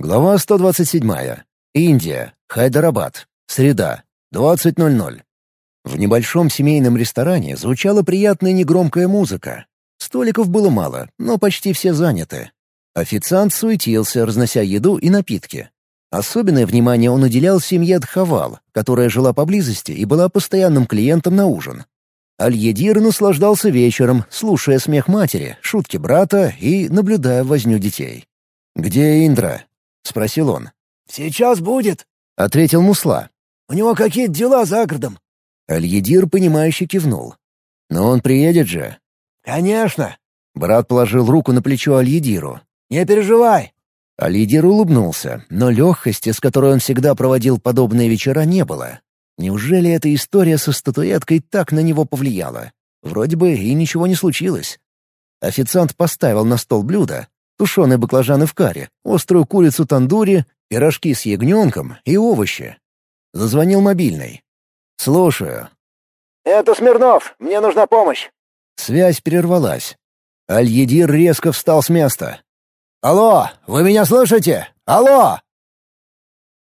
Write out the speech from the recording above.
Глава 127. Индия. Хайдарабад. Среда. 20.00. В небольшом семейном ресторане звучала приятная негромкая музыка. Столиков было мало, но почти все заняты. Официант суетился, разнося еду и напитки. Особенное внимание он уделял семье Дхавал, которая жила поблизости и была постоянным клиентом на ужин. Аль-Едир наслаждался вечером, слушая смех матери, шутки брата и наблюдая возню детей. «Где Индра?» — спросил он. «Сейчас будет», — ответил Мусла. «У него какие-то дела за городом». Аль-Едир, понимающе кивнул. «Но он приедет же». «Конечно». Брат положил руку на плечо Аль-Едиру. «Не переживай». Аль-Едир улыбнулся, но легкости, с которой он всегда проводил подобные вечера, не было. Неужели эта история со статуэткой так на него повлияла? Вроде бы и ничего не случилось. Официант поставил на стол блюдо, тушеные баклажаны в каре, острую курицу тандури, пирожки с ягненком и овощи. Зазвонил мобильный. «Слушаю». «Это Смирнов. Мне нужна помощь». Связь прервалась. Аль-Едир резко встал с места. «Алло, вы меня слышите? Алло!»